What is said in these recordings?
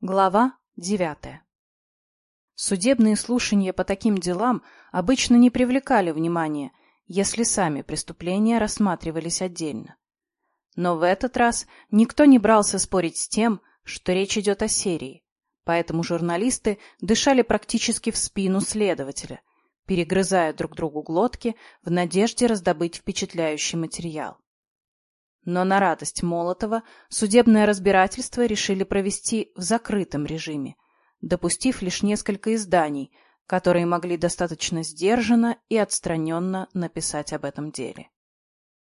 Глава девятая. Судебные слушания по таким делам обычно не привлекали внимания, если сами преступления рассматривались отдельно. Но в этот раз никто не брался спорить с тем, что речь идет о серии, поэтому журналисты дышали практически в спину следователя, перегрызая друг другу глотки в надежде раздобыть впечатляющий материал. Но на радость Молотова судебное разбирательство решили провести в закрытом режиме, допустив лишь несколько изданий, которые могли достаточно сдержанно и отстраненно написать об этом деле.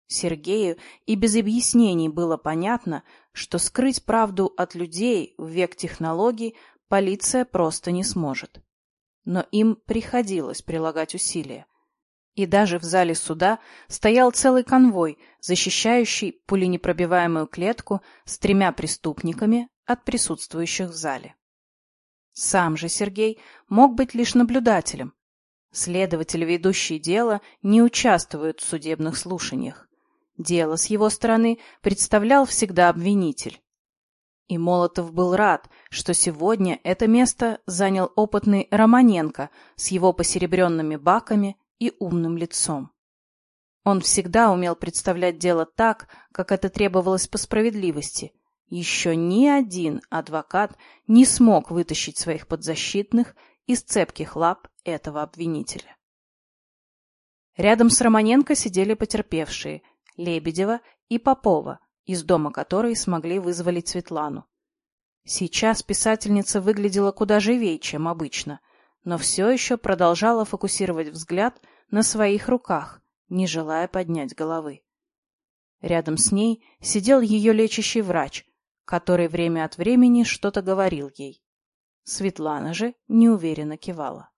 Сергею и без объяснений было понятно, что скрыть правду от людей в век технологий полиция просто не сможет. Но им приходилось прилагать усилия. И даже в зале суда стоял целый конвой, защищающий пуленепробиваемую клетку с тремя преступниками от присутствующих в зале. Сам же Сергей мог быть лишь наблюдателем. Следователи, ведущие дело, не участвуют в судебных слушаниях. Дело с его стороны представлял всегда обвинитель. И Молотов был рад, что сегодня это место занял опытный Романенко с его посеребренными баками и умным лицом. Он всегда умел представлять дело так, как это требовалось по справедливости. Еще ни один адвокат не смог вытащить своих подзащитных из цепких лап этого обвинителя. Рядом с Романенко сидели потерпевшие Лебедева и Попова, из дома которой смогли вызволить Светлану. Сейчас писательница выглядела куда живее, чем обычно – но все еще продолжала фокусировать взгляд на своих руках, не желая поднять головы. Рядом с ней сидел ее лечащий врач, который время от времени что-то говорил ей. Светлана же неуверенно кивала.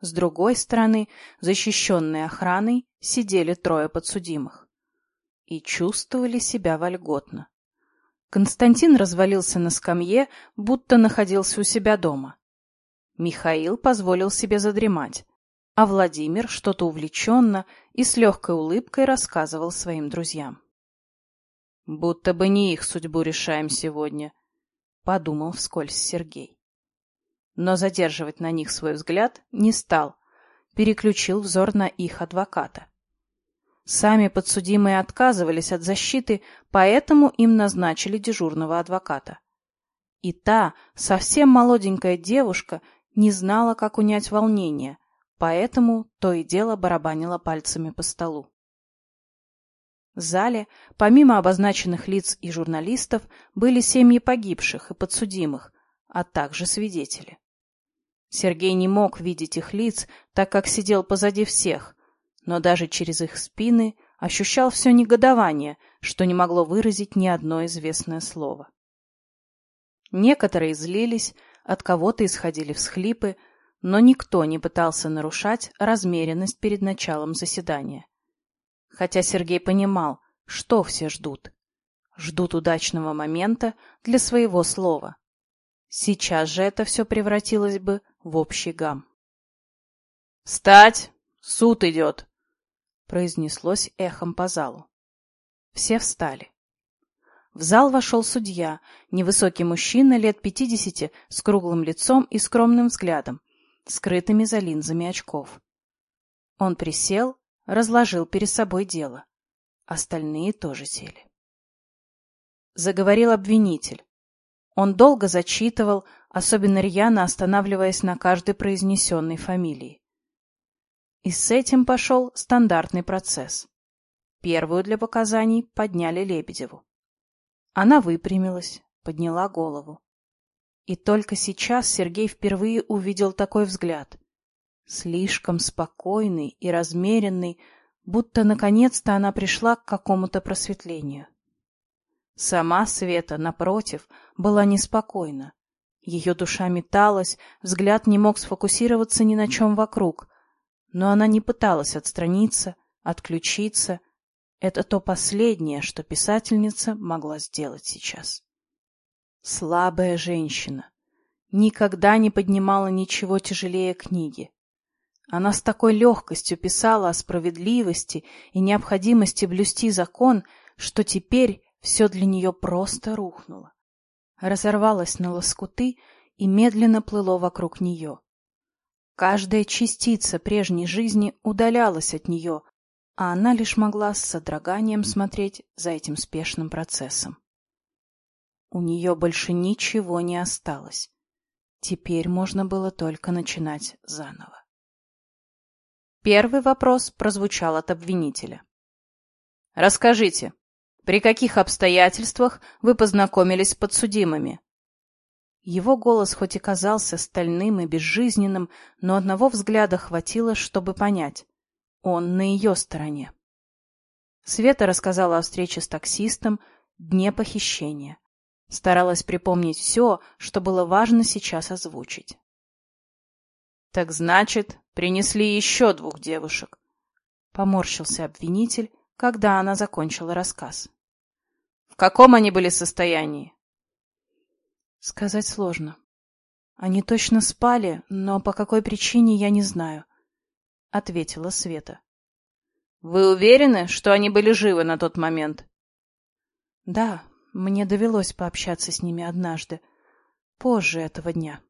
С другой стороны, защищенной охраной, сидели трое подсудимых. И чувствовали себя вольготно. Константин развалился на скамье, будто находился у себя дома. Михаил позволил себе задремать, а Владимир что-то увлеченно и с легкой улыбкой рассказывал своим друзьям. «Будто бы не их судьбу решаем сегодня», — подумал вскользь Сергей. Но задерживать на них свой взгляд не стал, переключил взор на их адвоката. Сами подсудимые отказывались от защиты, поэтому им назначили дежурного адвоката. И та, совсем молоденькая девушка, не знала, как унять волнение, поэтому то и дело барабанила пальцами по столу. В зале, помимо обозначенных лиц и журналистов, были семьи погибших и подсудимых, а также свидетели. Сергей не мог видеть их лиц, так как сидел позади всех, но даже через их спины ощущал все негодование, что не могло выразить ни одно известное слово. Некоторые злились, от кого-то исходили всхлипы, но никто не пытался нарушать размеренность перед началом заседания. Хотя Сергей понимал, что все ждут. Ждут удачного момента для своего слова. Сейчас же это все превратилось бы в общий гам. «Встать! Суд идет!» произнеслось эхом по залу. Все встали. В зал вошел судья, невысокий мужчина лет пятидесяти, с круглым лицом и скромным взглядом, скрытыми за линзами очков. Он присел, разложил перед собой дело. Остальные тоже сели. Заговорил обвинитель. Он долго зачитывал, особенно рьяно останавливаясь на каждой произнесенной фамилии. И с этим пошел стандартный процесс. Первую для показаний подняли Лебедеву. Она выпрямилась, подняла голову. И только сейчас Сергей впервые увидел такой взгляд. Слишком спокойный и размеренный, будто наконец-то она пришла к какому-то просветлению. Сама Света, напротив, была неспокойна. Ее душа металась, взгляд не мог сфокусироваться ни на чем вокруг. Но она не пыталась отстраниться, отключиться это то последнее, что писательница могла сделать сейчас. Слабая женщина. Никогда не поднимала ничего тяжелее книги. Она с такой легкостью писала о справедливости и необходимости блюсти закон, что теперь все для нее просто рухнуло. разорвалось на лоскуты и медленно плыло вокруг нее. Каждая частица прежней жизни удалялась от нее, а она лишь могла с содроганием смотреть за этим спешным процессом. У нее больше ничего не осталось. Теперь можно было только начинать заново. Первый вопрос прозвучал от обвинителя. «Расскажите, при каких обстоятельствах вы познакомились с подсудимыми?» Его голос хоть и казался стальным и безжизненным, но одного взгляда хватило, чтобы понять. Он на ее стороне. Света рассказала о встрече с таксистом, дне похищения. Старалась припомнить все, что было важно сейчас озвучить. «Так значит, принесли еще двух девушек», — поморщился обвинитель, когда она закончила рассказ. «В каком они были состоянии?» Сказать сложно. Они точно спали, но по какой причине я не знаю, — ответила Света. — Вы уверены, что они были живы на тот момент? — Да, мне довелось пообщаться с ними однажды, позже этого дня.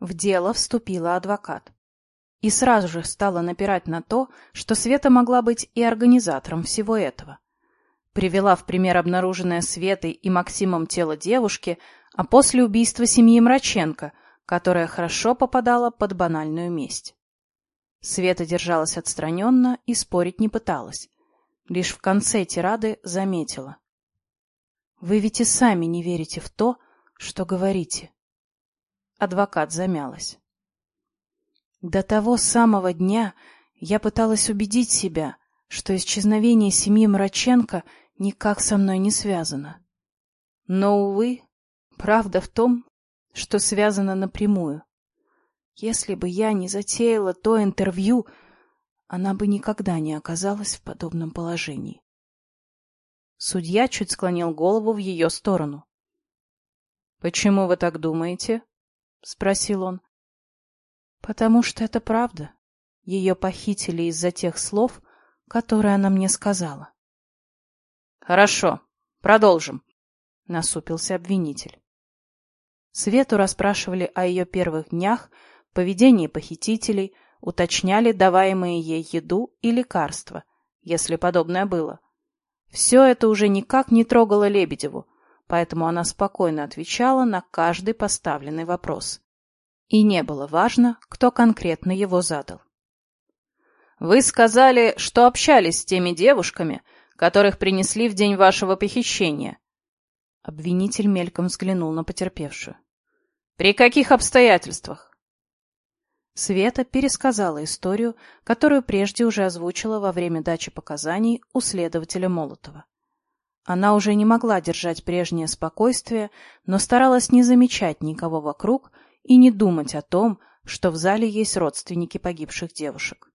В дело вступила адвокат. И сразу же стала напирать на то, что Света могла быть и организатором всего этого. Привела в пример обнаруженное Светой и Максимом тело девушки, а после убийства семьи Мраченко, которая хорошо попадала под банальную месть. Света держалась отстраненно и спорить не пыталась. Лишь в конце тирады заметила. «Вы ведь и сами не верите в то, что говорите». Адвокат замялась. До того самого дня я пыталась убедить себя, что исчезновение семьи Мраченко никак со мной не связано. Но, увы, Правда в том, что связано напрямую. Если бы я не затеяла то интервью, она бы никогда не оказалась в подобном положении. Судья чуть склонил голову в ее сторону. — Почему вы так думаете? — спросил он. — Потому что это правда. Ее похитили из-за тех слов, которые она мне сказала. — Хорошо, продолжим, — насупился обвинитель. Свету расспрашивали о ее первых днях, поведении похитителей, уточняли даваемые ей еду и лекарства, если подобное было. Все это уже никак не трогало Лебедеву, поэтому она спокойно отвечала на каждый поставленный вопрос. И не было важно, кто конкретно его задал. «Вы сказали, что общались с теми девушками, которых принесли в день вашего похищения. Обвинитель мельком взглянул на потерпевшую. «При каких обстоятельствах?» Света пересказала историю, которую прежде уже озвучила во время дачи показаний у следователя Молотова. Она уже не могла держать прежнее спокойствие, но старалась не замечать никого вокруг и не думать о том, что в зале есть родственники погибших девушек.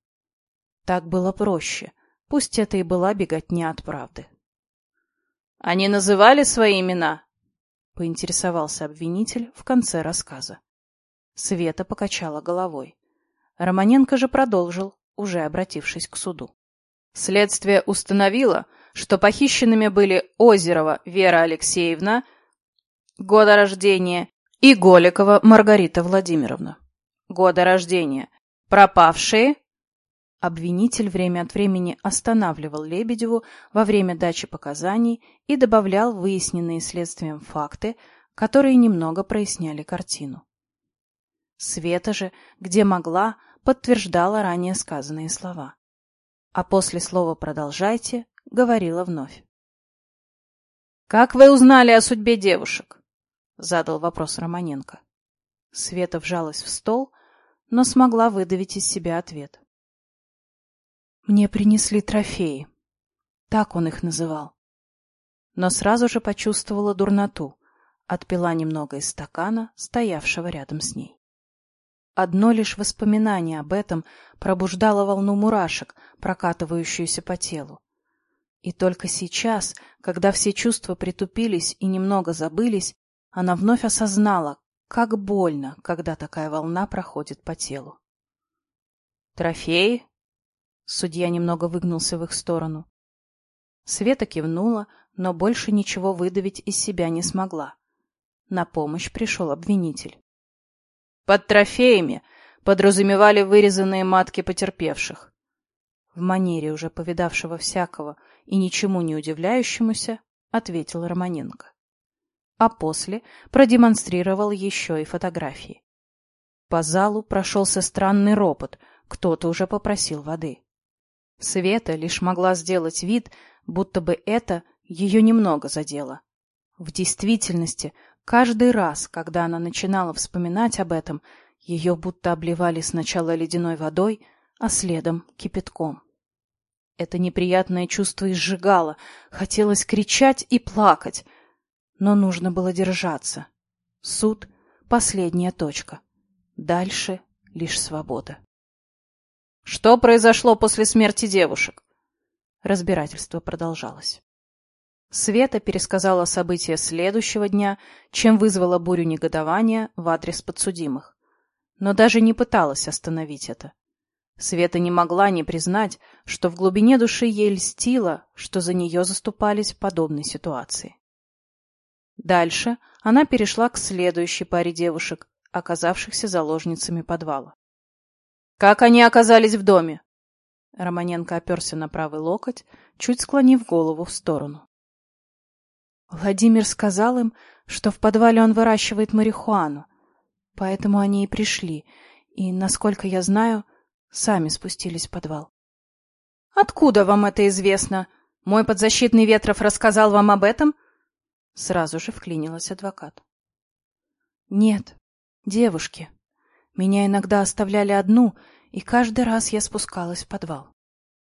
Так было проще, пусть это и была беготня от правды. Они называли свои имена? Поинтересовался обвинитель в конце рассказа. Света покачала головой. Романенко же продолжил, уже обратившись к суду. Следствие установило, что похищенными были Озерова Вера Алексеевна, года рождения, и Голикова Маргарита Владимировна, года рождения, пропавшие Обвинитель время от времени останавливал Лебедеву во время дачи показаний и добавлял выясненные следствием факты, которые немного проясняли картину. Света же, где могла, подтверждала ранее сказанные слова. А после слова «продолжайте» говорила вновь. «Как вы узнали о судьбе девушек?» — задал вопрос Романенко. Света вжалась в стол, но смогла выдавить из себя ответ. Мне принесли трофеи. Так он их называл. Но сразу же почувствовала дурноту, отпила немного из стакана, стоявшего рядом с ней. Одно лишь воспоминание об этом пробуждало волну мурашек, прокатывающуюся по телу. И только сейчас, когда все чувства притупились и немного забылись, она вновь осознала, как больно, когда такая волна проходит по телу. «Трофеи?» Судья немного выгнулся в их сторону. Света кивнула, но больше ничего выдавить из себя не смогла. На помощь пришел обвинитель. Под трофеями подразумевали вырезанные матки потерпевших. В манере уже повидавшего всякого и ничему не удивляющемуся, ответил Романенко. А после продемонстрировал еще и фотографии. По залу прошелся странный ропот, кто-то уже попросил воды. Света лишь могла сделать вид, будто бы это ее немного задело. В действительности, каждый раз, когда она начинала вспоминать об этом, ее будто обливали сначала ледяной водой, а следом кипятком. Это неприятное чувство изжигало, хотелось кричать и плакать, но нужно было держаться. Суд — последняя точка. Дальше лишь свобода. Что произошло после смерти девушек? Разбирательство продолжалось. Света пересказала события следующего дня, чем вызвала бурю негодования в адрес подсудимых. Но даже не пыталась остановить это. Света не могла не признать, что в глубине души ей льстило, что за нее заступались в подобной ситуации. Дальше она перешла к следующей паре девушек, оказавшихся заложницами подвала. «Как они оказались в доме?» Романенко оперся на правый локоть, чуть склонив голову в сторону. Владимир сказал им, что в подвале он выращивает марихуану, поэтому они и пришли, и, насколько я знаю, сами спустились в подвал. «Откуда вам это известно? Мой подзащитный Ветров рассказал вам об этом?» Сразу же вклинилась адвокат. «Нет, девушки. Меня иногда оставляли одну, и каждый раз я спускалась в подвал».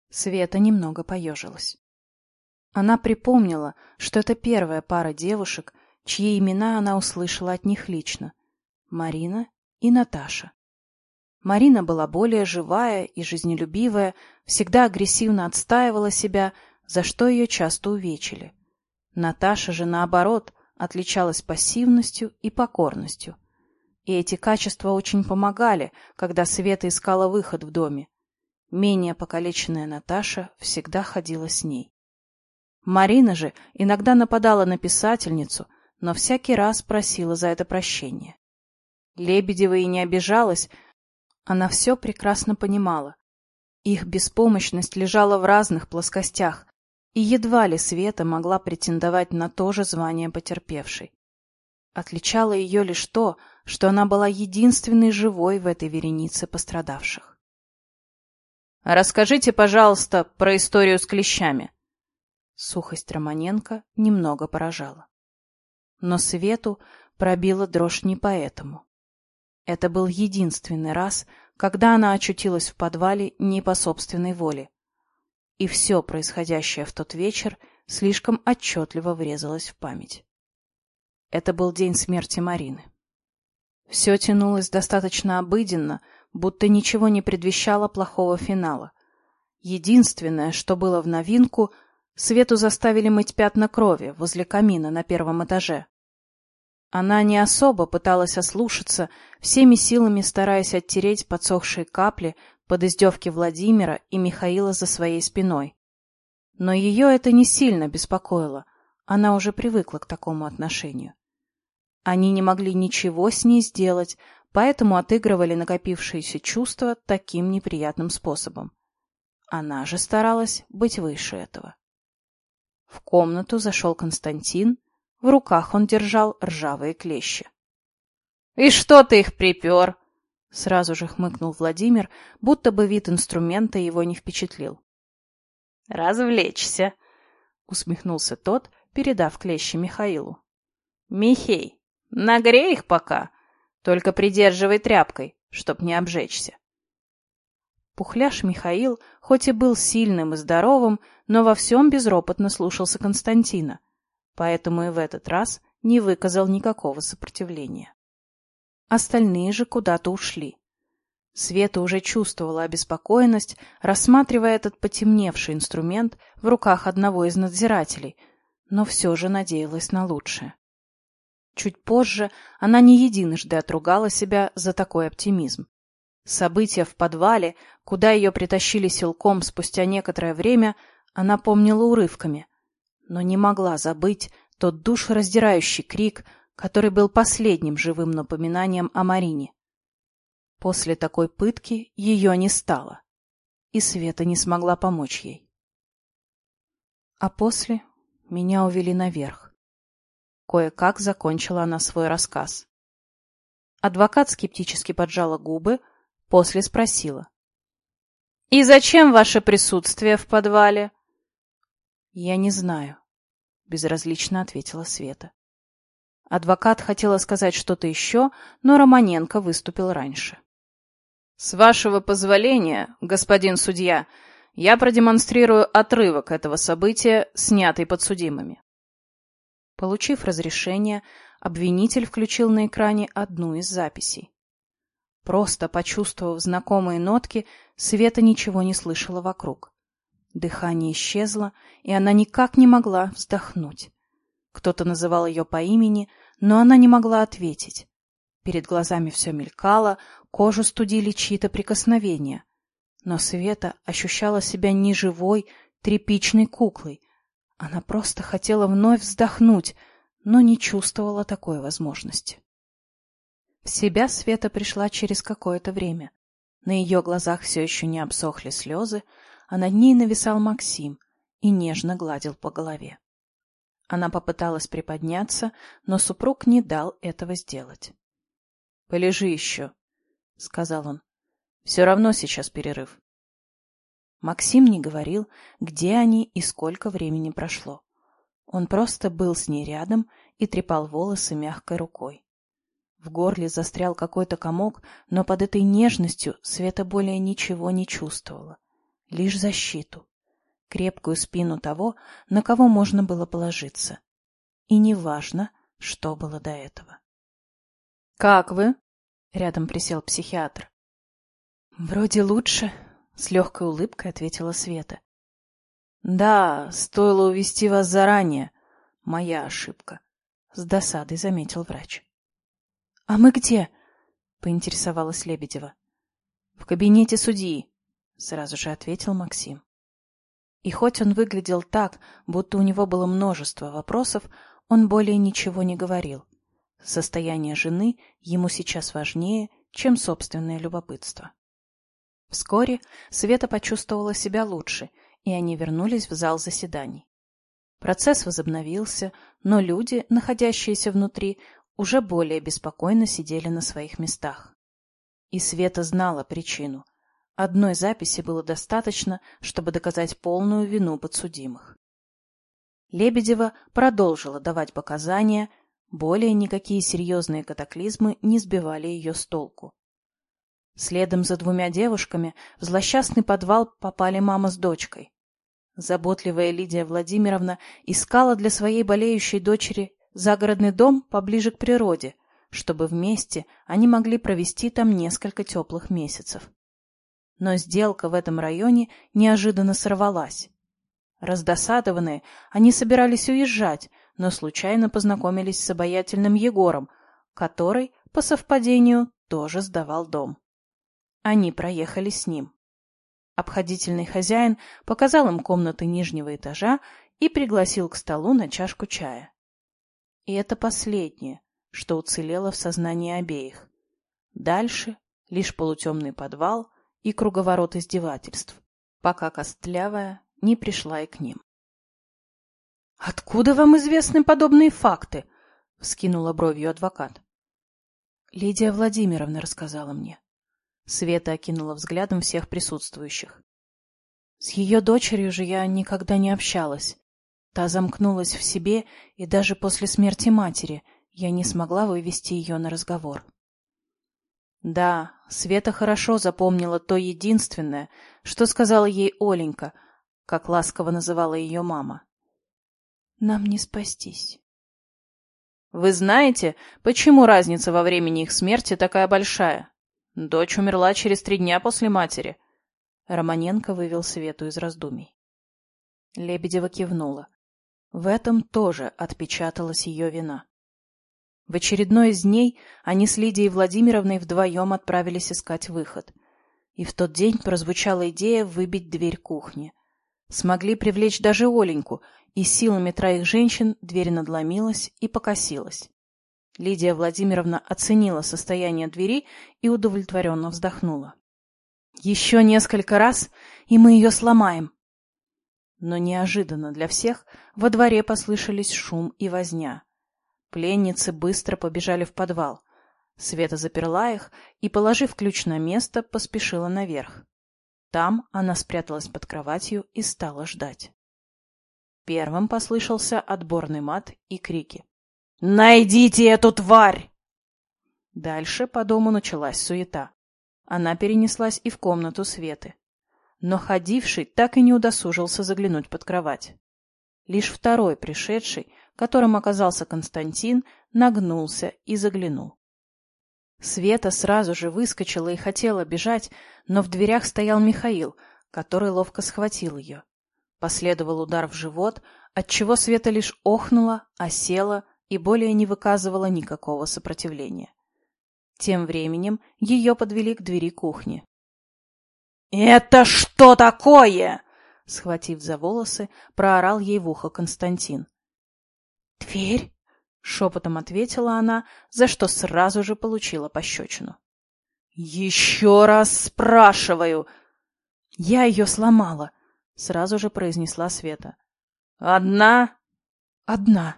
Света немного поежилась. Она припомнила, что это первая пара девушек, чьи имена она услышала от них лично — Марина и Наташа. Марина была более живая и жизнелюбивая, всегда агрессивно отстаивала себя, за что ее часто увечили. Наташа же, наоборот, отличалась пассивностью и покорностью. И эти качества очень помогали, когда Света искала выход в доме. Менее покалеченная Наташа всегда ходила с ней. Марина же иногда нападала на писательницу, но всякий раз просила за это прощения. Лебедева и не обижалась, она все прекрасно понимала. Их беспомощность лежала в разных плоскостях, и едва ли Света могла претендовать на то же звание потерпевшей. Отличало ее лишь то, что она была единственной живой в этой веренице пострадавших. «Расскажите, пожалуйста, про историю с клещами». Сухость Романенко немного поражала. Но Свету пробила дрожь не поэтому. Это был единственный раз, когда она очутилась в подвале не по собственной воле. И все происходящее в тот вечер слишком отчетливо врезалось в память. Это был день смерти Марины. Все тянулось достаточно обыденно, будто ничего не предвещало плохого финала. Единственное, что было в новинку, Свету заставили мыть пятна крови возле камина на первом этаже. Она не особо пыталась ослушаться, всеми силами стараясь оттереть подсохшие капли под издевки Владимира и Михаила за своей спиной. Но ее это не сильно беспокоило, она уже привыкла к такому отношению. Они не могли ничего с ней сделать, поэтому отыгрывали накопившиеся чувства таким неприятным способом. Она же старалась быть выше этого. В комнату зашел Константин, в руках он держал ржавые клещи. — И что ты их припер? — сразу же хмыкнул Владимир, будто бы вид инструмента его не впечатлил. — Развлечься, — усмехнулся тот, передав клещи Михаилу. — Михей, нагрей их пока, только придерживай тряпкой, чтоб не обжечься. Пухляш Михаил, хоть и был сильным и здоровым, но во всем безропотно слушался Константина — поэтому и в этот раз не выказал никакого сопротивления. Остальные же куда-то ушли. Света уже чувствовала обеспокоенность, рассматривая этот потемневший инструмент в руках одного из надзирателей, но все же надеялась на лучшее. Чуть позже она не единожды отругала себя за такой оптимизм. События в подвале, куда ее притащили силком спустя некоторое время, она помнила урывками, но не могла забыть тот душераздирающий крик, который был последним живым напоминанием о Марине. После такой пытки ее не стало, и Света не смогла помочь ей. А после меня увели наверх. Кое-как закончила она свой рассказ. Адвокат скептически поджала губы, после спросила. — И зачем ваше присутствие в подвале? — Я не знаю, — безразлично ответила Света. Адвокат хотела сказать что-то еще, но Романенко выступил раньше. — С вашего позволения, господин судья, я продемонстрирую отрывок этого события, снятый подсудимыми. Получив разрешение, обвинитель включил на экране одну из записей. Просто почувствовав знакомые нотки, Света ничего не слышала вокруг. Дыхание исчезло, и она никак не могла вздохнуть. Кто-то называл ее по имени, но она не могла ответить. Перед глазами все мелькало, кожу студили чьи-то прикосновения. Но Света ощущала себя не живой, тряпичной куклой. Она просто хотела вновь вздохнуть — но не чувствовала такой возможности. В себя Света пришла через какое-то время. На ее глазах все еще не обсохли слезы, а над ней нависал Максим и нежно гладил по голове. Она попыталась приподняться, но супруг не дал этого сделать. — Полежи еще, — сказал он. — Все равно сейчас перерыв. Максим не говорил, где они и сколько времени прошло. Он просто был с ней рядом и трепал волосы мягкой рукой. В горле застрял какой-то комок, но под этой нежностью Света более ничего не чувствовала. Лишь защиту. Крепкую спину того, на кого можно было положиться. И неважно, что было до этого. — Как вы? — рядом присел психиатр. — Вроде лучше, — с легкой улыбкой ответила Света. Да, стоило увести вас заранее. Моя ошибка. С досадой заметил врач. — А мы где? — поинтересовалась Лебедева. — В кабинете судьи, — сразу же ответил Максим. И хоть он выглядел так, будто у него было множество вопросов, он более ничего не говорил. Состояние жены ему сейчас важнее, чем собственное любопытство. Вскоре Света почувствовала себя лучше и они вернулись в зал заседаний. Процесс возобновился, но люди, находящиеся внутри, уже более беспокойно сидели на своих местах. И Света знала причину. Одной записи было достаточно, чтобы доказать полную вину подсудимых. Лебедева продолжила давать показания, более никакие серьезные катаклизмы не сбивали ее с толку. Следом за двумя девушками в злосчастный подвал попали мама с дочкой. Заботливая Лидия Владимировна искала для своей болеющей дочери загородный дом поближе к природе, чтобы вместе они могли провести там несколько теплых месяцев. Но сделка в этом районе неожиданно сорвалась. Раздосадованные, они собирались уезжать, но случайно познакомились с обаятельным Егором, который, по совпадению, тоже сдавал дом. Они проехали с ним. Обходительный хозяин показал им комнаты нижнего этажа и пригласил к столу на чашку чая. И это последнее, что уцелело в сознании обеих. Дальше лишь полутемный подвал и круговорот издевательств, пока Костлявая не пришла и к ним. — Откуда вам известны подобные факты? — вскинула бровью адвокат. — Лидия Владимировна рассказала мне. Света окинула взглядом всех присутствующих. С ее дочерью же я никогда не общалась. Та замкнулась в себе, и даже после смерти матери я не смогла вывести ее на разговор. Да, Света хорошо запомнила то единственное, что сказала ей Оленька, как ласково называла ее мама. Нам не спастись. Вы знаете, почему разница во времени их смерти такая большая? Дочь умерла через три дня после матери. Романенко вывел Свету из раздумий. Лебедева кивнула. В этом тоже отпечаталась ее вина. В очередной из дней они с Лидией Владимировной вдвоем отправились искать выход. И в тот день прозвучала идея выбить дверь кухни. Смогли привлечь даже Оленьку, и силами троих женщин дверь надломилась и покосилась. Лидия Владимировна оценила состояние двери и удовлетворенно вздохнула. «Еще несколько раз, и мы ее сломаем!» Но неожиданно для всех во дворе послышались шум и возня. Пленницы быстро побежали в подвал. Света заперла их и, положив ключ на место, поспешила наверх. Там она спряталась под кроватью и стала ждать. Первым послышался отборный мат и крики. «Найдите эту тварь!» Дальше по дому началась суета. Она перенеслась и в комнату Светы. Но ходивший так и не удосужился заглянуть под кровать. Лишь второй пришедший, которым оказался Константин, нагнулся и заглянул. Света сразу же выскочила и хотела бежать, но в дверях стоял Михаил, который ловко схватил ее. Последовал удар в живот, отчего Света лишь охнула, осела и более не выказывала никакого сопротивления. Тем временем ее подвели к двери кухни. «Это что такое?» Схватив за волосы, проорал ей в ухо Константин. «Дверь?» — шепотом ответила она, за что сразу же получила пощечину. «Еще раз спрашиваю!» «Я ее сломала», — сразу же произнесла Света. «Одна?» «Одна».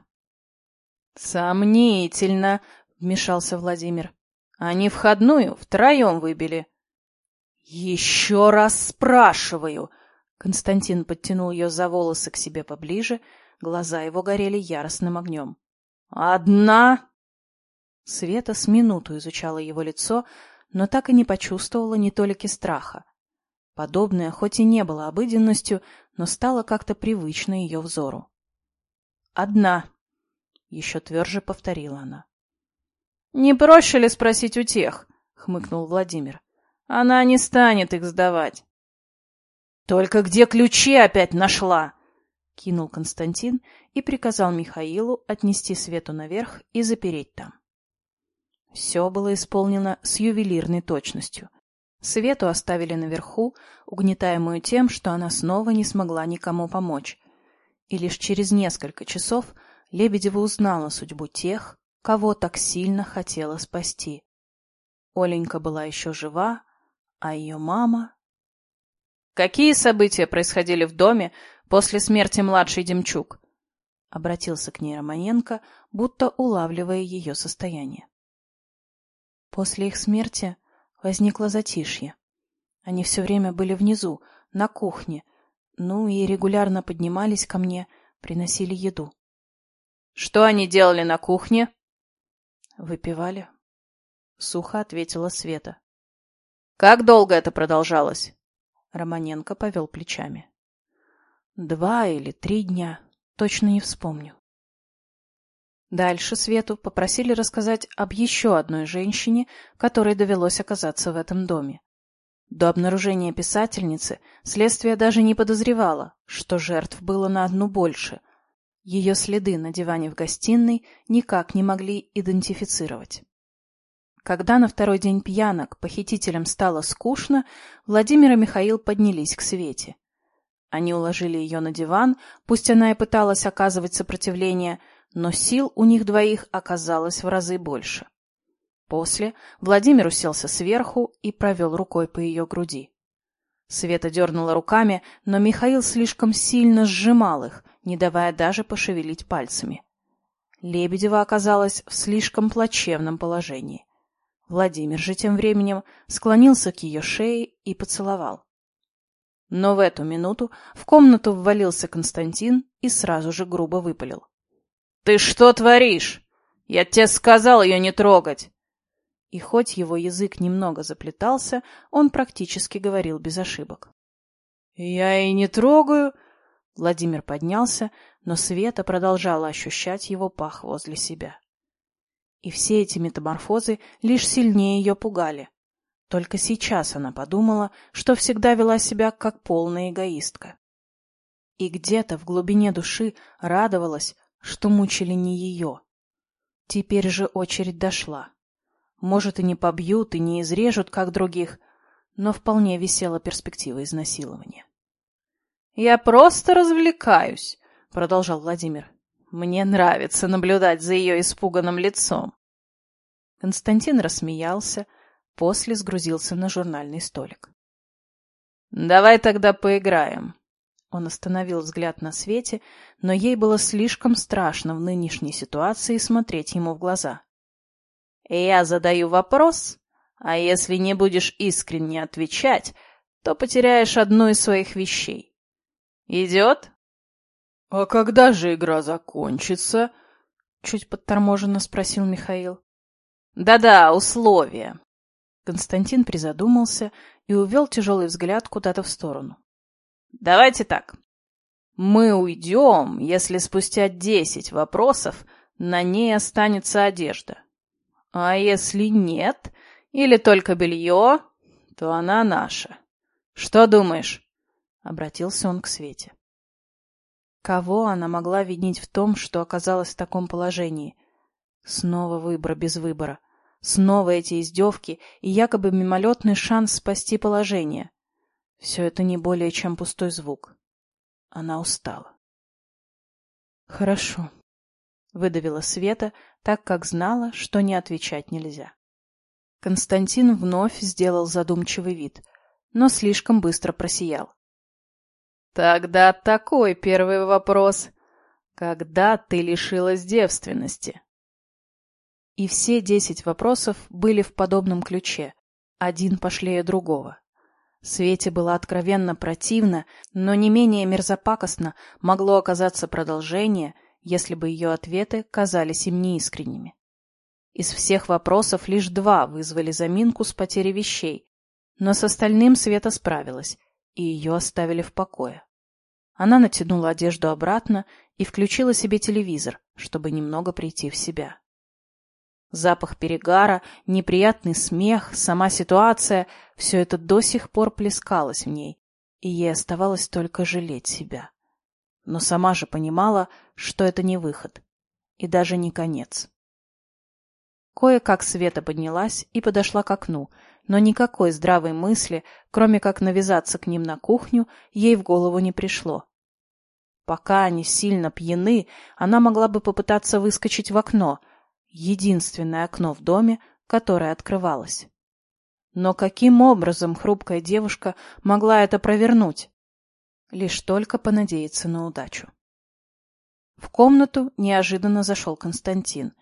«Сомнительно», — вмешался Владимир. «Они входную втроем выбили». «Еще раз спрашиваю!» Константин подтянул ее за волосы к себе поближе, глаза его горели яростным огнем. «Одна?» Света с минуту изучала его лицо, но так и не почувствовала ни толики страха. Подобное хоть и не было обыденностью, но стало как-то привычно ее взору. «Одна», — еще тверже повторила она. «Не проще ли спросить у тех?» — хмыкнул Владимир. «Она не станет их сдавать». «Только где ключи опять нашла?» — кинул Константин и приказал Михаилу отнести Свету наверх и запереть там. Все было исполнено с ювелирной точностью. Свету оставили наверху, угнетаемую тем, что она снова не смогла никому помочь. И лишь через несколько часов Лебедева узнала судьбу тех, кого так сильно хотела спасти. Оленька была еще жива, а ее мама... «Какие события происходили в доме после смерти младшей Демчук?» — обратился к ней Романенко, будто улавливая ее состояние. После их смерти возникло затишье. Они все время были внизу, на кухне, ну и регулярно поднимались ко мне, приносили еду. — Что они делали на кухне? — Выпивали. Сухо ответила Света. — Как долго это продолжалось? Романенко повел плечами. Два или три дня, точно не вспомню. Дальше Свету попросили рассказать об еще одной женщине, которой довелось оказаться в этом доме. До обнаружения писательницы следствие даже не подозревало, что жертв было на одну больше. Ее следы на диване в гостиной никак не могли идентифицировать. Когда на второй день пьянок похитителям стало скучно, Владимир и Михаил поднялись к Свете. Они уложили ее на диван, пусть она и пыталась оказывать сопротивление, но сил у них двоих оказалось в разы больше. После Владимир уселся сверху и провел рукой по ее груди. Света дернула руками, но Михаил слишком сильно сжимал их, не давая даже пошевелить пальцами. Лебедева оказалась в слишком плачевном положении. Владимир же тем временем склонился к ее шее и поцеловал. Но в эту минуту в комнату ввалился Константин и сразу же грубо выпалил. — Ты что творишь? Я тебе сказал ее не трогать! И хоть его язык немного заплетался, он практически говорил без ошибок. — Я и не трогаю! Владимир поднялся, но Света продолжала ощущать его пах возле себя. И все эти метаморфозы лишь сильнее ее пугали. Только сейчас она подумала, что всегда вела себя как полная эгоистка. И где-то в глубине души радовалась, что мучили не ее. Теперь же очередь дошла. Может, и не побьют, и не изрежут, как других, но вполне висела перспектива изнасилования. — Я просто развлекаюсь, — продолжал Владимир. — Мне нравится наблюдать за ее испуганным лицом. Константин рассмеялся, после сгрузился на журнальный столик. «Давай тогда поиграем». Он остановил взгляд на Свете, но ей было слишком страшно в нынешней ситуации смотреть ему в глаза. «Я задаю вопрос, а если не будешь искренне отвечать, то потеряешь одну из своих вещей. Идет?» «А когда же игра закончится?» — чуть подторможенно спросил Михаил. «Да-да, условия». Константин призадумался и увел тяжелый взгляд куда-то в сторону. «Давайте так. Мы уйдем, если спустя десять вопросов на ней останется одежда. А если нет, или только белье, то она наша. Что думаешь?» Обратился он к Свете. Кого она могла винить в том, что оказалась в таком положении? Снова выбор без выбора. Снова эти издевки и якобы мимолетный шанс спасти положение. Все это не более чем пустой звук. Она устала. «Хорошо», — выдавила Света, так как знала, что не отвечать нельзя. Константин вновь сделал задумчивый вид, но слишком быстро просиял. «Тогда такой первый вопрос. Когда ты лишилась девственности?» И все десять вопросов были в подобном ключе, один пошлее другого. Свете было откровенно противно, но не менее мерзопакостно могло оказаться продолжение, если бы ее ответы казались им неискренними. Из всех вопросов лишь два вызвали заминку с потерей вещей, но с остальным Света справилась, и ее оставили в покое. Она натянула одежду обратно и включила себе телевизор, чтобы немного прийти в себя. Запах перегара, неприятный смех, сама ситуация — все это до сих пор плескалось в ней, и ей оставалось только жалеть себя. Но сама же понимала, что это не выход, и даже не конец. Кое-как Света поднялась и подошла к окну, но никакой здравой мысли, кроме как навязаться к ним на кухню, ей в голову не пришло. Пока они сильно пьяны, она могла бы попытаться выскочить в окно — единственное окно в доме, которое открывалось. Но каким образом хрупкая девушка могла это провернуть? Лишь только понадеяться на удачу. В комнату неожиданно зашел Константин.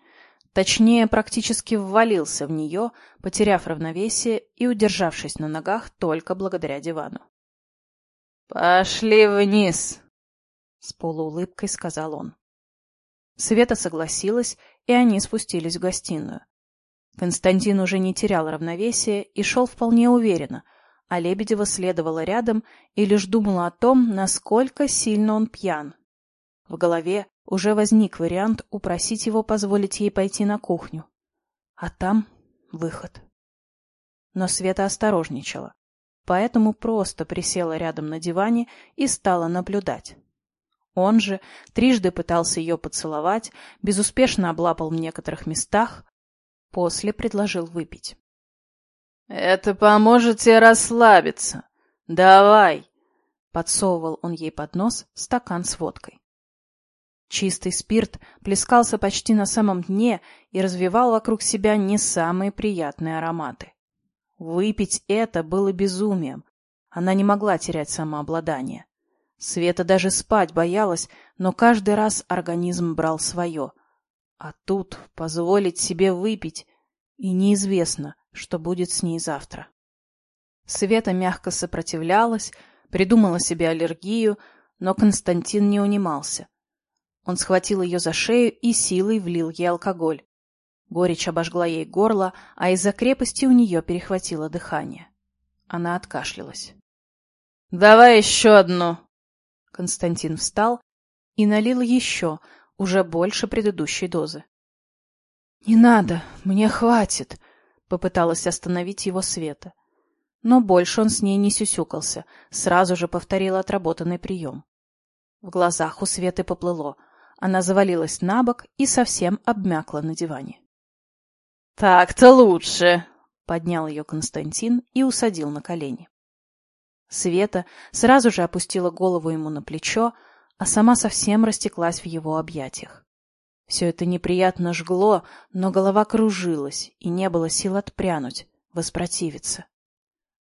Точнее, практически ввалился в нее, потеряв равновесие и удержавшись на ногах только благодаря дивану. «Пошли вниз!» — с полуулыбкой сказал он. Света согласилась и они спустились в гостиную. Константин уже не терял равновесия и шел вполне уверенно, а Лебедева следовала рядом и лишь думала о том, насколько сильно он пьян. В голове уже возник вариант упросить его позволить ей пойти на кухню. А там выход. Но Света осторожничала, поэтому просто присела рядом на диване и стала наблюдать. Он же трижды пытался ее поцеловать, безуспешно облапал в некоторых местах, после предложил выпить. — Это поможет тебе расслабиться. Давай! — подсовывал он ей под нос стакан с водкой. Чистый спирт плескался почти на самом дне и развивал вокруг себя не самые приятные ароматы. Выпить это было безумием. Она не могла терять самообладание. Света даже спать боялась, но каждый раз организм брал свое. А тут позволить себе выпить, и неизвестно, что будет с ней завтра. Света мягко сопротивлялась, придумала себе аллергию, но Константин не унимался. Он схватил ее за шею и силой влил ей алкоголь. Горечь обожгла ей горло, а из-за крепости у нее перехватило дыхание. Она откашлялась. — Давай еще одну, Константин встал и налил еще, уже больше предыдущей дозы. — Не надо, мне хватит, — попыталась остановить его Света. Но больше он с ней не сюсюкался, сразу же повторил отработанный прием. В глазах у Светы поплыло. Она завалилась на бок и совсем обмякла на диване. — Так-то лучше, — поднял ее Константин и усадил на колени. Света сразу же опустила голову ему на плечо, а сама совсем растеклась в его объятиях. Все это неприятно жгло, но голова кружилась, и не было сил отпрянуть, воспротивиться.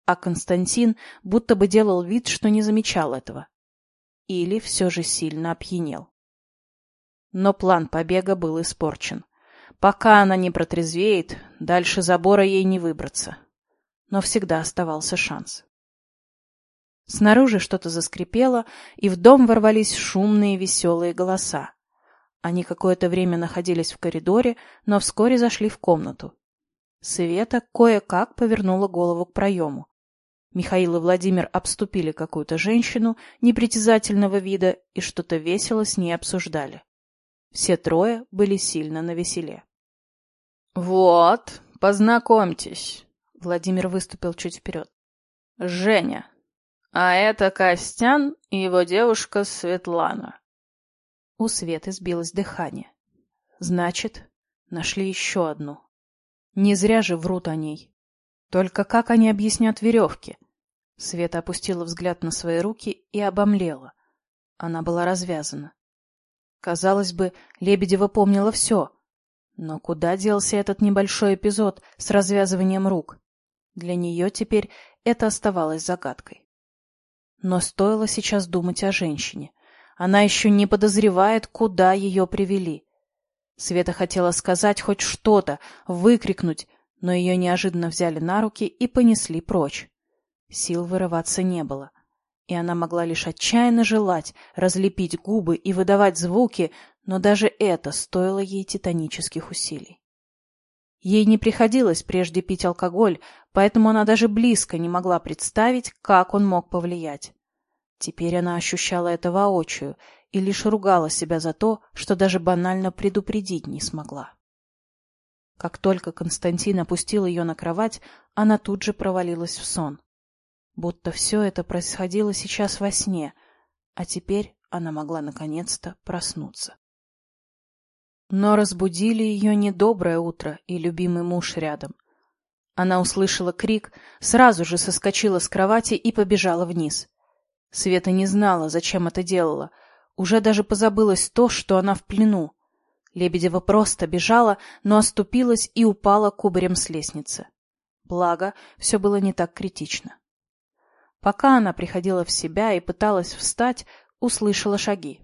А Константин будто бы делал вид, что не замечал этого. Или все же сильно опьянел. Но план побега был испорчен. Пока она не протрезвеет, дальше забора ей не выбраться. Но всегда оставался шанс. Снаружи что-то заскрипело, и в дом ворвались шумные веселые голоса. Они какое-то время находились в коридоре, но вскоре зашли в комнату. Света кое-как повернула голову к проему. Михаил и Владимир обступили какую-то женщину непритязательного вида и что-то весело с ней обсуждали. Все трое были сильно навеселе. — Вот, познакомьтесь. Владимир выступил чуть вперед. — Женя. А это Костян и его девушка Светлана. У Светы сбилось дыхание. Значит, нашли еще одну. Не зря же врут о ней. Только как они объяснят веревки? Света опустила взгляд на свои руки и обомлела. Она была развязана. Казалось бы, Лебедева помнила все. Но куда делся этот небольшой эпизод с развязыванием рук? Для нее теперь это оставалось загадкой. Но стоило сейчас думать о женщине. Она еще не подозревает, куда ее привели. Света хотела сказать хоть что-то, выкрикнуть, но ее неожиданно взяли на руки и понесли прочь. Сил вырываться не было, и она могла лишь отчаянно желать разлепить губы и выдавать звуки, но даже это стоило ей титанических усилий. Ей не приходилось прежде пить алкоголь, поэтому она даже близко не могла представить, как он мог повлиять. Теперь она ощущала это воочию и лишь ругала себя за то, что даже банально предупредить не смогла. Как только Константин опустил ее на кровать, она тут же провалилась в сон. Будто все это происходило сейчас во сне, а теперь она могла наконец-то проснуться. Но разбудили ее недоброе утро и любимый муж рядом. Она услышала крик, сразу же соскочила с кровати и побежала вниз. Света не знала, зачем это делала. Уже даже позабылось то, что она в плену. Лебедева просто бежала, но оступилась и упала кубарем с лестницы. Благо, все было не так критично. Пока она приходила в себя и пыталась встать, услышала шаги.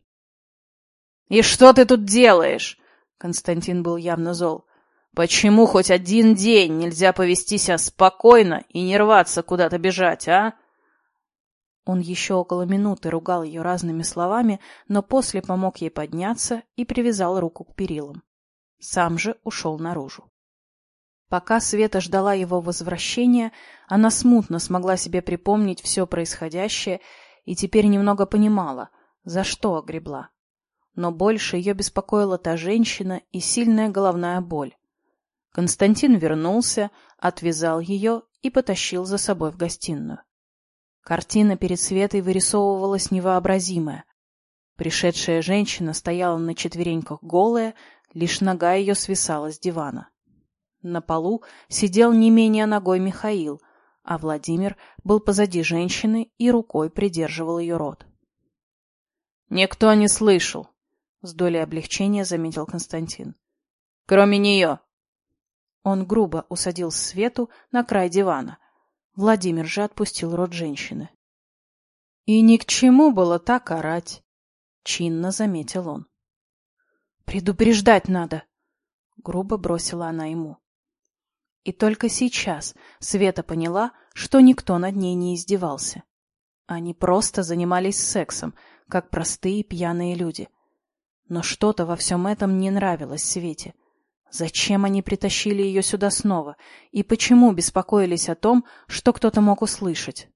— И что ты тут делаешь? — Константин был явно зол. — Почему хоть один день нельзя повести себя спокойно и не рваться куда-то бежать, а? Он еще около минуты ругал ее разными словами, но после помог ей подняться и привязал руку к перилам. Сам же ушел наружу. Пока Света ждала его возвращения, она смутно смогла себе припомнить все происходящее и теперь немного понимала, за что огребла. Но больше ее беспокоила та женщина и сильная головная боль. Константин вернулся, отвязал ее и потащил за собой в гостиную. Картина перед Светой вырисовывалась невообразимая. Пришедшая женщина стояла на четвереньках голая, лишь нога ее свисала с дивана. На полу сидел не менее ногой Михаил, а Владимир был позади женщины и рукой придерживал ее рот. «Никто не слышал», — с долей облегчения заметил Константин. «Кроме нее». Он грубо усадил Свету на край дивана, Владимир же отпустил рот женщины. И ни к чему было так орать, чинно заметил он. Предупреждать надо, грубо бросила она ему. И только сейчас Света поняла, что никто над ней не издевался. Они просто занимались сексом, как простые пьяные люди. Но что-то во всем этом не нравилось Свете. Зачем они притащили ее сюда снова? И почему беспокоились о том, что кто-то мог услышать?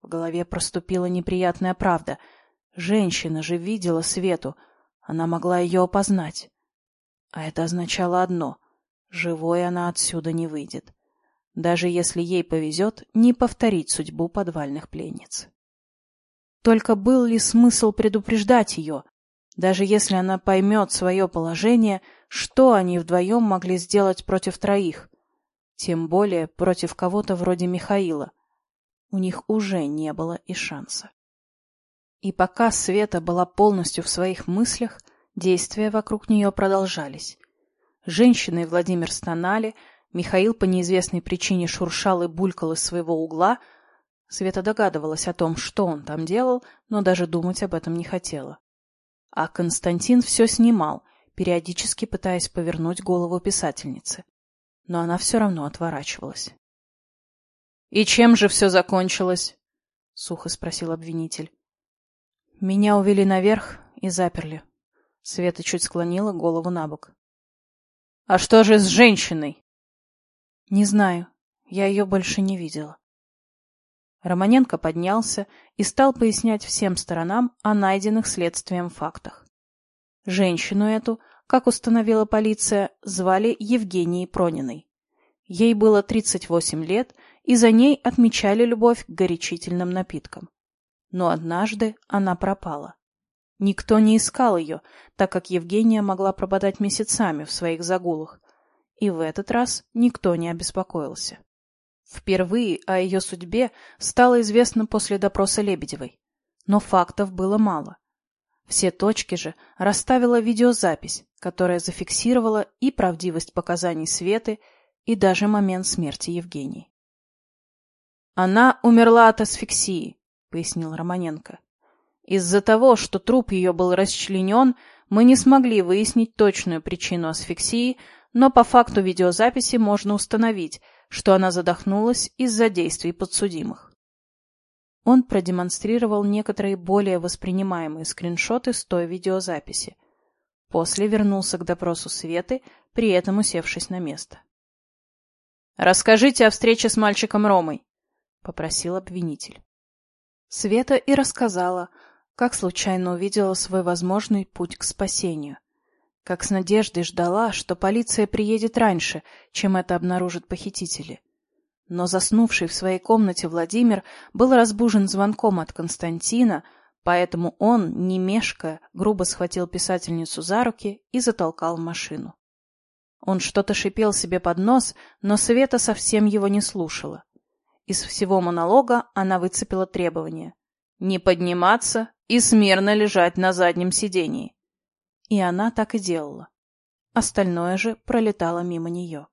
В голове проступила неприятная правда. Женщина же видела Свету. Она могла ее опознать. А это означало одно — живой она отсюда не выйдет. Даже если ей повезет не повторить судьбу подвальных пленниц. Только был ли смысл предупреждать ее? Даже если она поймет свое положение, что они вдвоем могли сделать против троих? Тем более против кого-то вроде Михаила. У них уже не было и шанса. И пока Света была полностью в своих мыслях, Действия вокруг нее продолжались. Женщина и Владимир стонали, Михаил по неизвестной причине шуршал и булькал из своего угла. Света догадывалась о том, что он там делал, но даже думать об этом не хотела. А Константин все снимал, периодически пытаясь повернуть голову писательницы. Но она все равно отворачивалась. — И чем же все закончилось? — сухо спросил обвинитель. — Меня увели наверх и заперли. Света чуть склонила голову на бок. — А что же с женщиной? — Не знаю. Я ее больше не видела. Романенко поднялся и стал пояснять всем сторонам о найденных следствием фактах. Женщину эту, как установила полиция, звали Евгенией Прониной. Ей было 38 лет, и за ней отмечали любовь к горячительным напиткам. Но однажды она пропала. Никто не искал ее, так как Евгения могла пропадать месяцами в своих загулах, и в этот раз никто не обеспокоился. Впервые о ее судьбе стало известно после допроса Лебедевой, но фактов было мало. Все точки же расставила видеозапись, которая зафиксировала и правдивость показаний Светы, и даже момент смерти Евгении. «Она умерла от асфиксии», — пояснил Романенко. «Из-за того, что труп ее был расчленен, мы не смогли выяснить точную причину асфиксии, но по факту видеозаписи можно установить, что она задохнулась из-за действий подсудимых. Он продемонстрировал некоторые более воспринимаемые скриншоты с той видеозаписи. После вернулся к допросу Светы, при этом усевшись на место. «Расскажите о встрече с мальчиком Ромой», — попросил обвинитель. Света и рассказала, как случайно увидела свой возможный путь к спасению. Как с надеждой ждала, что полиция приедет раньше, чем это обнаружат похитители. Но заснувший в своей комнате Владимир был разбужен звонком от Константина, поэтому он, не мешкая, грубо схватил писательницу за руки и затолкал в машину. Он что-то шипел себе под нос, но Света совсем его не слушала. Из всего монолога она выцепила требование «не подниматься и смирно лежать на заднем сидении». И она так и делала. Остальное же пролетало мимо нее.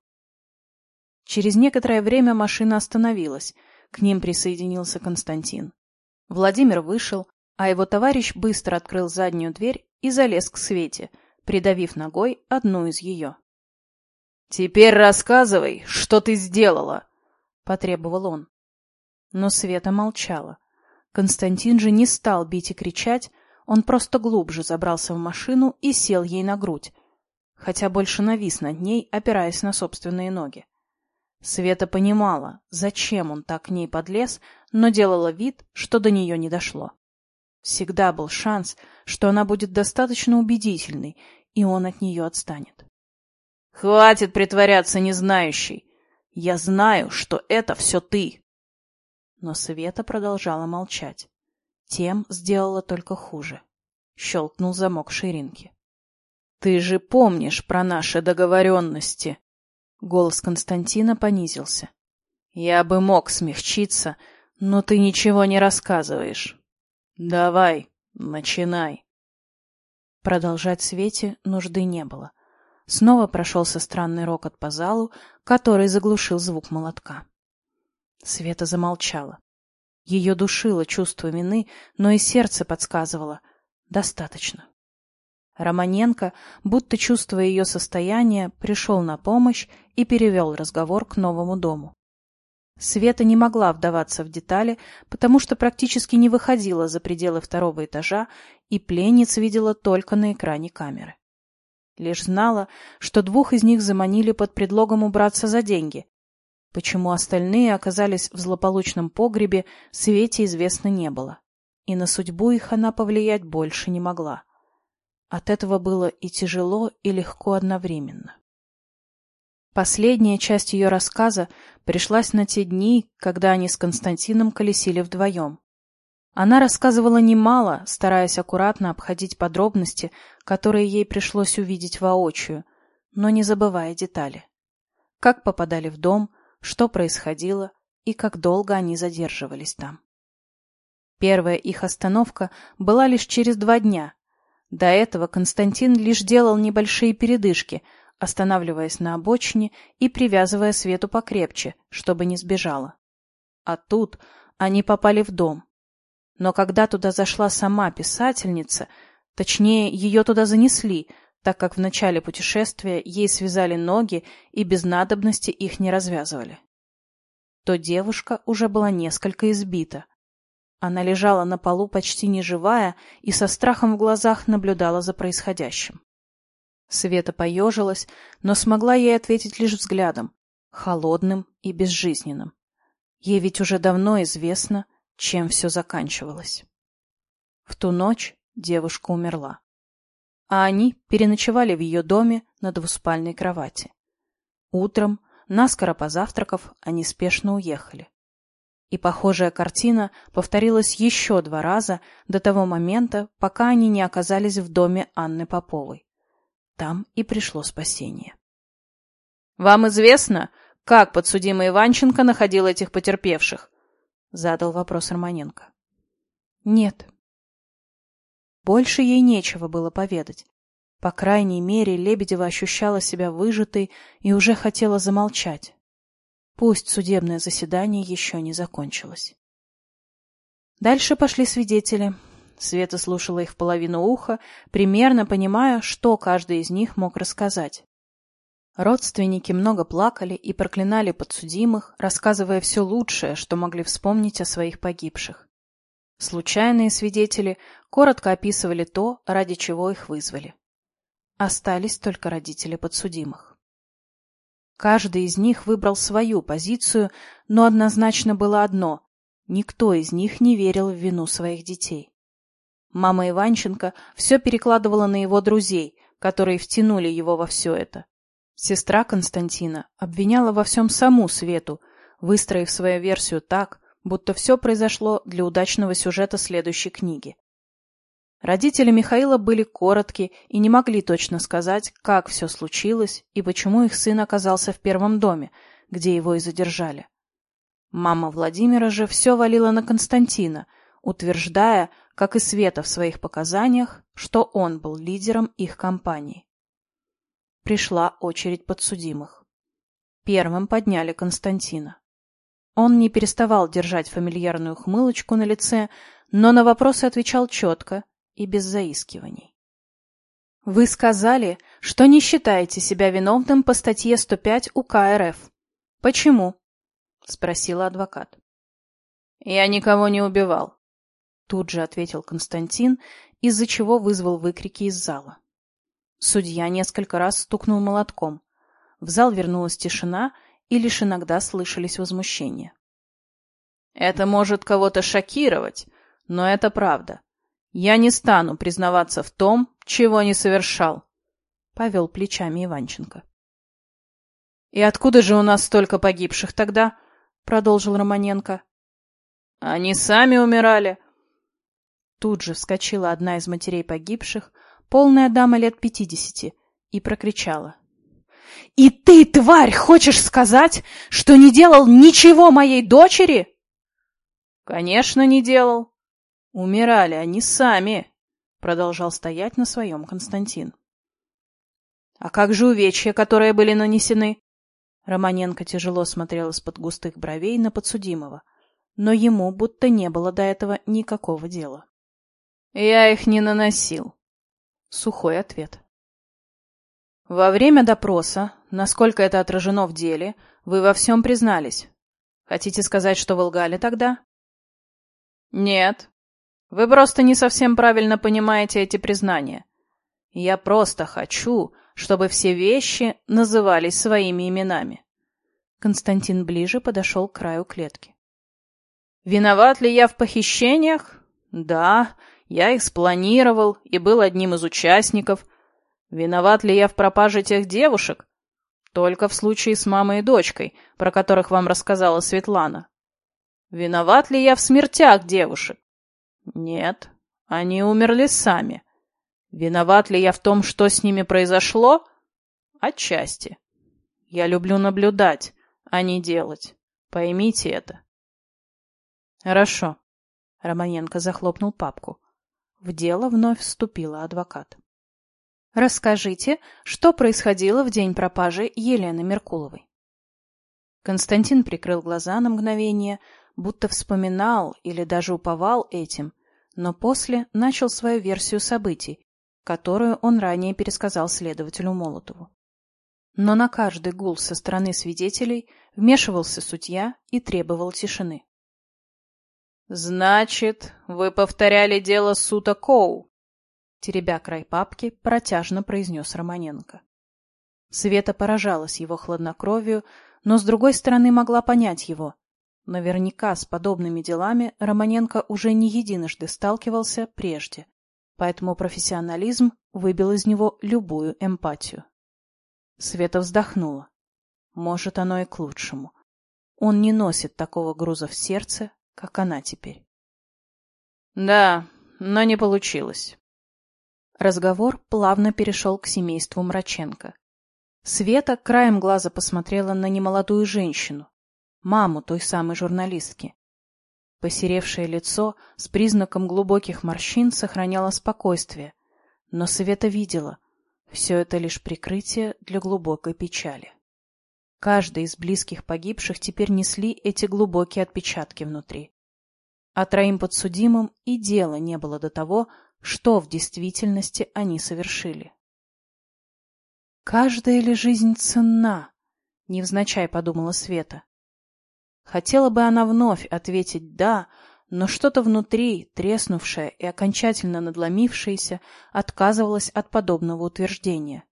Через некоторое время машина остановилась, к ним присоединился Константин. Владимир вышел, а его товарищ быстро открыл заднюю дверь и залез к Свете, придавив ногой одну из ее. «Теперь рассказывай, что ты сделала!» — потребовал он. Но Света молчала. Константин же не стал бить и кричать, он просто глубже забрался в машину и сел ей на грудь, хотя больше навис над ней, опираясь на собственные ноги. Света понимала, зачем он так к ней подлез, но делала вид, что до нее не дошло. Всегда был шанс, что она будет достаточно убедительной, и он от нее отстанет. «Хватит притворяться незнающей! Я знаю, что это все ты!» Но Света продолжала молчать. Тем сделала только хуже. Щелкнул замок ширинки. «Ты же помнишь про наши договоренности!» Голос Константина понизился. «Я бы мог смягчиться, но ты ничего не рассказываешь. Давай, начинай!» Продолжать Свете нужды не было. Снова прошелся странный рокот по залу, который заглушил звук молотка. Света замолчала. Ее душило чувство вины, но и сердце подсказывало — достаточно. Романенко, будто чувствуя ее состояние, пришел на помощь и перевел разговор к новому дому. Света не могла вдаваться в детали, потому что практически не выходила за пределы второго этажа и пленниц видела только на экране камеры. Лишь знала, что двух из них заманили под предлогом убраться за деньги, Почему остальные оказались в злополучном погребе, Свете известно не было. И на судьбу их она повлиять больше не могла. От этого было и тяжело, и легко одновременно. Последняя часть ее рассказа пришлась на те дни, когда они с Константином колесили вдвоем. Она рассказывала немало, стараясь аккуратно обходить подробности, которые ей пришлось увидеть воочию, но не забывая детали. Как попадали в дом, что происходило и как долго они задерживались там. Первая их остановка была лишь через два дня. До этого Константин лишь делал небольшие передышки, останавливаясь на обочине и привязывая Свету покрепче, чтобы не сбежала. А тут они попали в дом. Но когда туда зашла сама писательница, точнее, ее туда занесли, так как в начале путешествия ей связали ноги и без надобности их не развязывали, то девушка уже была несколько избита. Она лежала на полу почти неживая и со страхом в глазах наблюдала за происходящим. Света поежилась, но смогла ей ответить лишь взглядом, холодным и безжизненным. Ей ведь уже давно известно, чем все заканчивалось. В ту ночь девушка умерла. А они переночевали в ее доме на двуспальной кровати. Утром, наскоро позавтракав, они спешно уехали. И похожая картина повторилась еще два раза до того момента, пока они не оказались в доме Анны Поповой. Там и пришло спасение. «Вам известно, как подсудимый Иванченко находил этих потерпевших?» — задал вопрос Романенко. «Нет». Больше ей нечего было поведать. По крайней мере, Лебедева ощущала себя выжатой и уже хотела замолчать. Пусть судебное заседание еще не закончилось. Дальше пошли свидетели. Света слушала их в половину уха, примерно понимая, что каждый из них мог рассказать. Родственники много плакали и проклинали подсудимых, рассказывая все лучшее, что могли вспомнить о своих погибших. Случайные свидетели коротко описывали то, ради чего их вызвали. Остались только родители подсудимых. Каждый из них выбрал свою позицию, но однозначно было одно – никто из них не верил в вину своих детей. Мама Иванченко все перекладывала на его друзей, которые втянули его во все это. Сестра Константина обвиняла во всем саму Свету, выстроив свою версию так, будто все произошло для удачного сюжета следующей книги. Родители Михаила были коротки и не могли точно сказать, как все случилось и почему их сын оказался в первом доме, где его и задержали. Мама Владимира же все валила на Константина, утверждая, как и Света в своих показаниях, что он был лидером их компании. Пришла очередь подсудимых. Первым подняли Константина. Он не переставал держать фамильярную хмылочку на лице, но на вопросы отвечал четко и без заискиваний. Вы сказали, что не считаете себя виновным по статье 105 УК РФ. Почему? спросила адвокат. Я никого не убивал, тут же ответил Константин, из-за чего вызвал выкрики из зала. Судья несколько раз стукнул молотком. В зал вернулась тишина, и лишь иногда слышались возмущения. Это может кого-то шокировать, но это правда. Я не стану признаваться в том, чего не совершал, — повел плечами Иванченко. — И откуда же у нас столько погибших тогда? — продолжил Романенко. — Они сами умирали. Тут же вскочила одна из матерей погибших, полная дама лет пятидесяти, и прокричала. — И ты, тварь, хочешь сказать, что не делал ничего моей дочери? — Конечно, не делал, Умирали они сами, продолжал стоять на своем Константин. А как же увечья, которые были нанесены? Романенко тяжело смотрел из-под густых бровей на подсудимого, но ему будто не было до этого никакого дела. Я их не наносил. Сухой ответ. Во время допроса, насколько это отражено в деле, вы во всем признались. Хотите сказать, что вы лгали тогда? Нет, вы просто не совсем правильно понимаете эти признания. Я просто хочу, чтобы все вещи назывались своими именами. Константин ближе подошел к краю клетки. Виноват ли я в похищениях? Да, я их спланировал и был одним из участников. Виноват ли я в пропаже тех девушек? Только в случае с мамой и дочкой, про которых вам рассказала Светлана. Виноват ли я в смертях девушек? Нет, они умерли сами. Виноват ли я в том, что с ними произошло? Отчасти. Я люблю наблюдать, а не делать. Поймите это. Хорошо. Романенко захлопнул папку. В дело вновь вступила адвокат. Расскажите, что происходило в день пропажи Елены Меркуловой. Константин прикрыл глаза на мгновение, будто вспоминал или даже уповал этим, но после начал свою версию событий, которую он ранее пересказал следователю Молотову. Но на каждый гул со стороны свидетелей вмешивался судья и требовал тишины. «Значит, вы повторяли дело Сута Коу?» Теребя край папки, протяжно произнес Романенко. Света поражалась его хладнокровию, но с другой стороны могла понять его. Наверняка с подобными делами Романенко уже не единожды сталкивался прежде, поэтому профессионализм выбил из него любую эмпатию. Света вздохнула. Может, оно и к лучшему. Он не носит такого груза в сердце, как она теперь. Да, но не получилось. Разговор плавно перешел к семейству Мраченко. Света краем глаза посмотрела на немолодую женщину, маму той самой журналистки. Посеревшее лицо с признаком глубоких морщин сохраняло спокойствие, но Света видела, все это лишь прикрытие для глубокой печали. Каждый из близких погибших теперь несли эти глубокие отпечатки внутри. А троим подсудимым и дела не было до того, что в действительности они совершили. «Каждая ли жизнь ценна?» — невзначай подумала Света. Хотела бы она вновь ответить «да», но что-то внутри, треснувшее и окончательно надломившееся, отказывалось от подобного утверждения.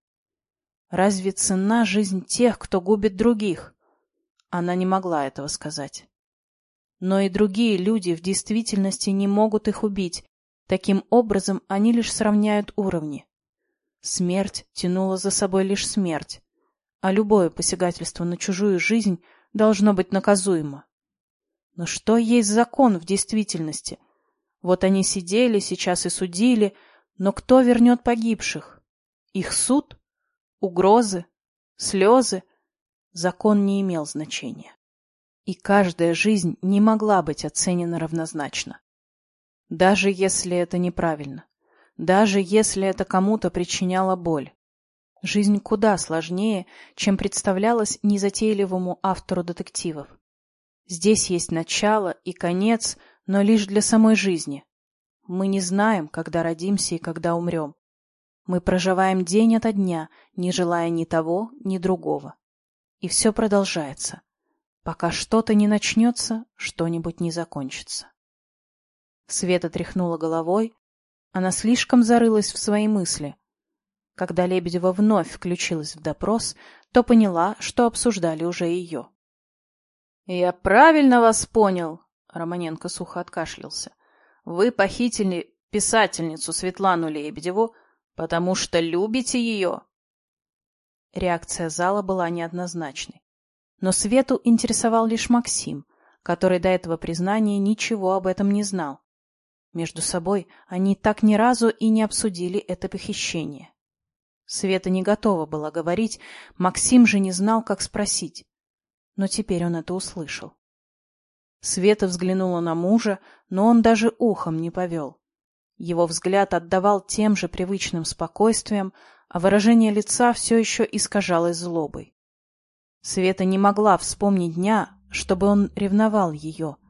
Разве ценна жизнь тех, кто губит других? Она не могла этого сказать. Но и другие люди в действительности не могут их убить, Таким образом, они лишь сравняют уровни. Смерть тянула за собой лишь смерть, а любое посягательство на чужую жизнь должно быть наказуемо. Но что есть закон в действительности? Вот они сидели сейчас и судили, но кто вернет погибших? Их суд? Угрозы? Слезы? Закон не имел значения. И каждая жизнь не могла быть оценена равнозначно. Даже если это неправильно. Даже если это кому-то причиняло боль. Жизнь куда сложнее, чем представлялось незатейливому автору детективов. Здесь есть начало и конец, но лишь для самой жизни. Мы не знаем, когда родимся и когда умрем. Мы проживаем день ото дня, не желая ни того, ни другого. И все продолжается. Пока что-то не начнется, что-нибудь не закончится. Света тряхнула головой. Она слишком зарылась в свои мысли. Когда Лебедева вновь включилась в допрос, то поняла, что обсуждали уже ее. — Я правильно вас понял, — Романенко сухо откашлялся. — Вы похитили писательницу Светлану Лебедеву, потому что любите ее. Реакция зала была неоднозначной. Но Свету интересовал лишь Максим, который до этого признания ничего об этом не знал. Между собой они так ни разу и не обсудили это похищение. Света не готова была говорить, Максим же не знал, как спросить. Но теперь он это услышал. Света взглянула на мужа, но он даже ухом не повел. Его взгляд отдавал тем же привычным спокойствием, а выражение лица все еще искажалось злобой. Света не могла вспомнить дня, чтобы он ревновал ее —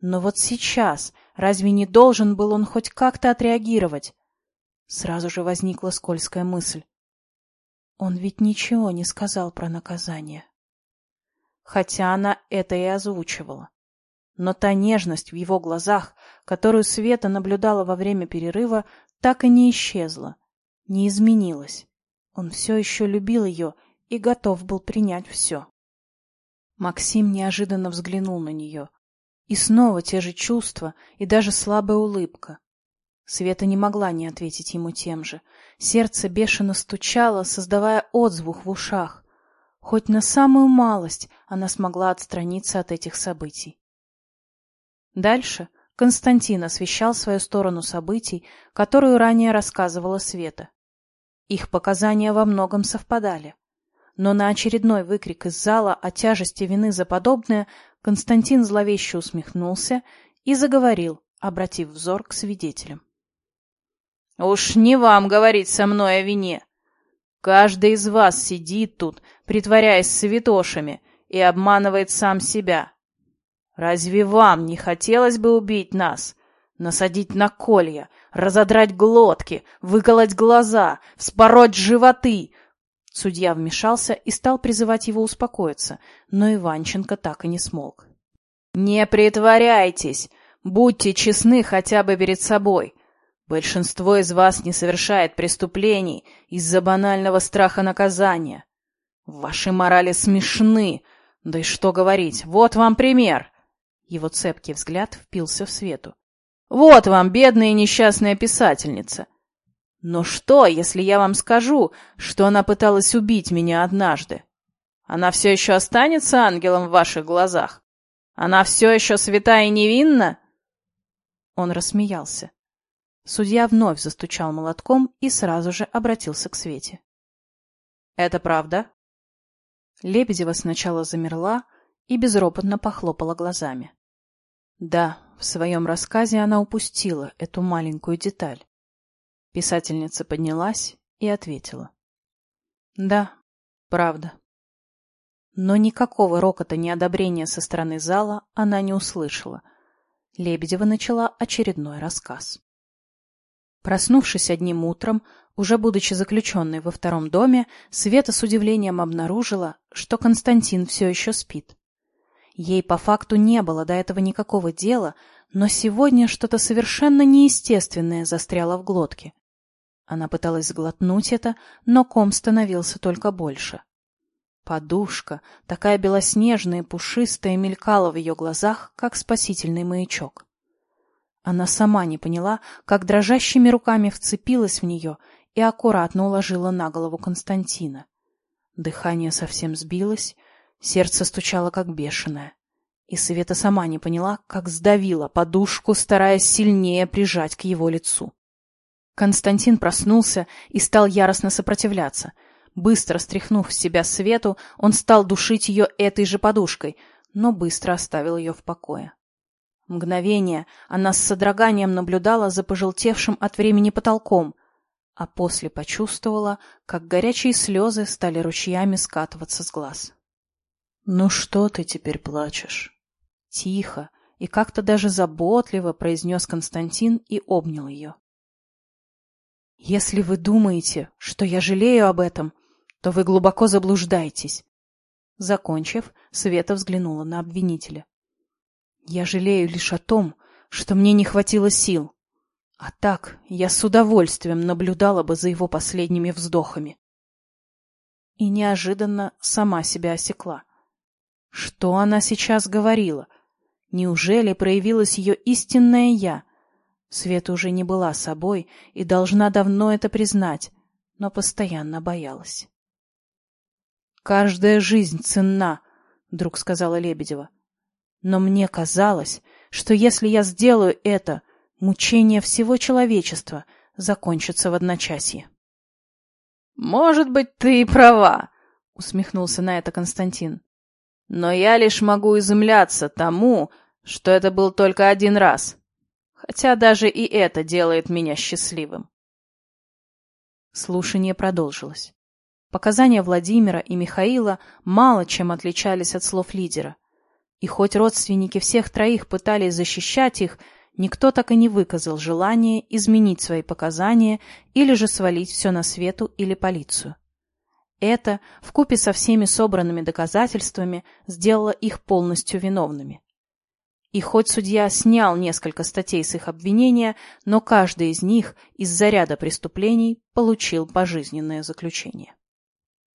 но вот сейчас разве не должен был он хоть как-то отреагировать? Сразу же возникла скользкая мысль. Он ведь ничего не сказал про наказание. Хотя она это и озвучивала. Но та нежность в его глазах, которую Света наблюдала во время перерыва, так и не исчезла, не изменилась. Он все еще любил ее и готов был принять все. Максим неожиданно взглянул на нее, и снова те же чувства и даже слабая улыбка. Света не могла не ответить ему тем же. Сердце бешено стучало, создавая отзвук в ушах. Хоть на самую малость она смогла отстраниться от этих событий. Дальше Константин освещал свою сторону событий, которую ранее рассказывала Света. Их показания во многом совпадали. Но на очередной выкрик из зала о тяжести вины за подобное Константин зловеще усмехнулся и заговорил, обратив взор к свидетелям. Уж не вам говорить со мной о вине. Каждый из вас сидит тут, притворяясь святошами, и обманывает сам себя. Разве вам не хотелось бы убить нас, насадить на колья, разодрать глотки, выколоть глаза, вспороть животы, Судья вмешался и стал призывать его успокоиться, но Иванченко так и не смолк. «Не притворяйтесь! Будьте честны хотя бы перед собой. Большинство из вас не совершает преступлений из-за банального страха наказания. Ваши морали смешны. Да и что говорить, вот вам пример!» Его цепкий взгляд впился в свету. «Вот вам бедная и несчастная писательница. Но что, если я вам скажу, что она пыталась убить меня однажды? Она все еще останется ангелом в ваших глазах? Она все еще святая и невинна?» Он рассмеялся. Судья вновь застучал молотком и сразу же обратился к Свете. «Это правда?» Лебедева сначала замерла и безропотно похлопала глазами. Да, в своем рассказе она упустила эту маленькую деталь. Писательница поднялась и ответила. Да, правда. Но никакого рокота неодобрения со стороны зала она не услышала. Лебедева начала очередной рассказ. Проснувшись одним утром, уже будучи заключенной во втором доме, Света с удивлением обнаружила, что Константин все еще спит. Ей по факту не было до этого никакого дела, но сегодня что-то совершенно неестественное застряло в глотке. Она пыталась сглотнуть это, но ком становился только больше. Подушка, такая белоснежная и пушистая, мелькала в ее глазах, как спасительный маячок. Она сама не поняла, как дрожащими руками вцепилась в нее и аккуратно уложила на голову Константина. Дыхание совсем сбилось, сердце стучало как бешеное. И Света сама не поняла, как сдавила подушку, стараясь сильнее прижать к его лицу. Константин проснулся и стал яростно сопротивляться. Быстро стряхнув с себя Свету, он стал душить ее этой же подушкой, но быстро оставил ее в покое. Мгновение она с содроганием наблюдала за пожелтевшим от времени потолком, а после почувствовала, как горячие слезы стали ручьями скатываться с глаз. — Ну что ты теперь плачешь? — Тихо и как-то даже заботливо произнес Константин и обнял ее. Если вы думаете, что я жалею об этом, то вы глубоко заблуждаетесь. Закончив, Света взглянула на обвинителя. Я жалею лишь о том, что мне не хватило сил. А так я с удовольствием наблюдала бы за его последними вздохами. И неожиданно сама себя осекла. Что она сейчас говорила? Неужели проявилось ее истинное «я», Света уже не была собой и должна давно это признать, но постоянно боялась. «Каждая жизнь ценна», — вдруг сказала Лебедева. «Но мне казалось, что если я сделаю это, мучение всего человечества закончится в одночасье». «Может быть, ты и права», — усмехнулся на это Константин. «Но я лишь могу изумляться тому, что это был только один раз» хотя даже и это делает меня счастливым. Слушание продолжилось. Показания Владимира и Михаила мало чем отличались от слов лидера. И хоть родственники всех троих пытались защищать их, никто так и не выказал желания изменить свои показания или же свалить все на свету или полицию. Это, вкупе со всеми собранными доказательствами, сделало их полностью виновными. И хоть судья снял несколько статей с их обвинения, но каждый из них из-за ряда преступлений получил пожизненное заключение.